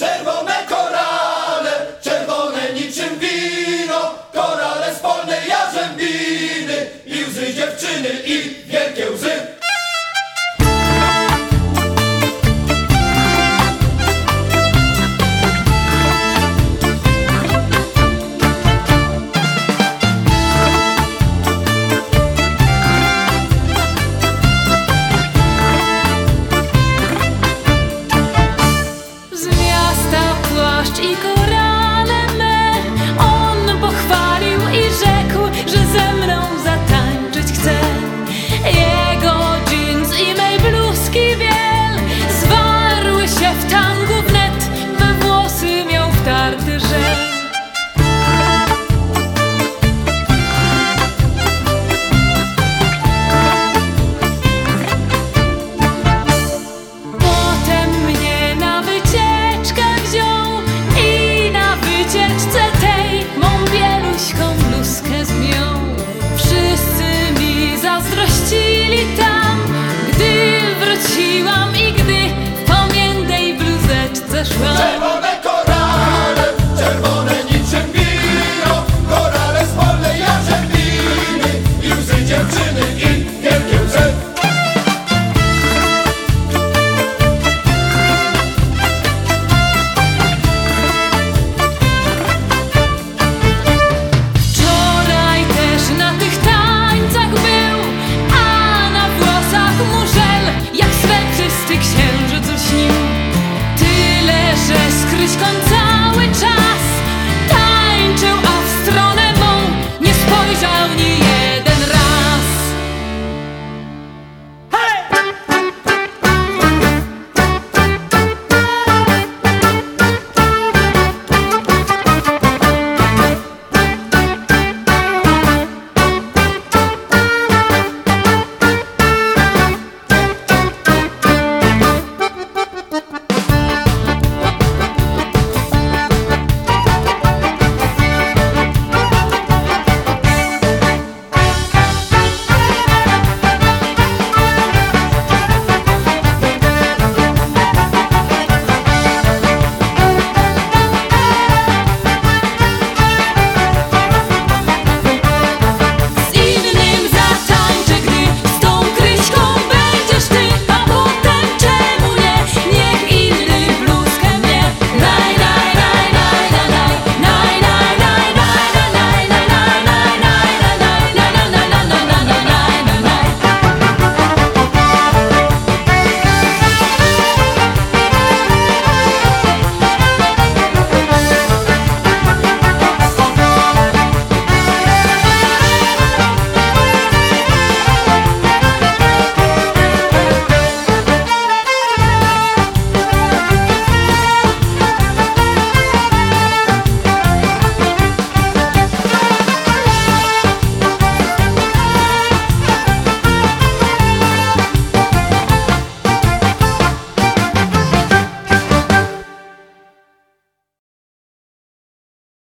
Czerwone korale, czerwone niczym wino, korale z polnej jarzębiny. I łzy dziewczyny i